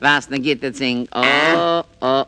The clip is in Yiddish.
Was ne geht jetzt in, oh, oh,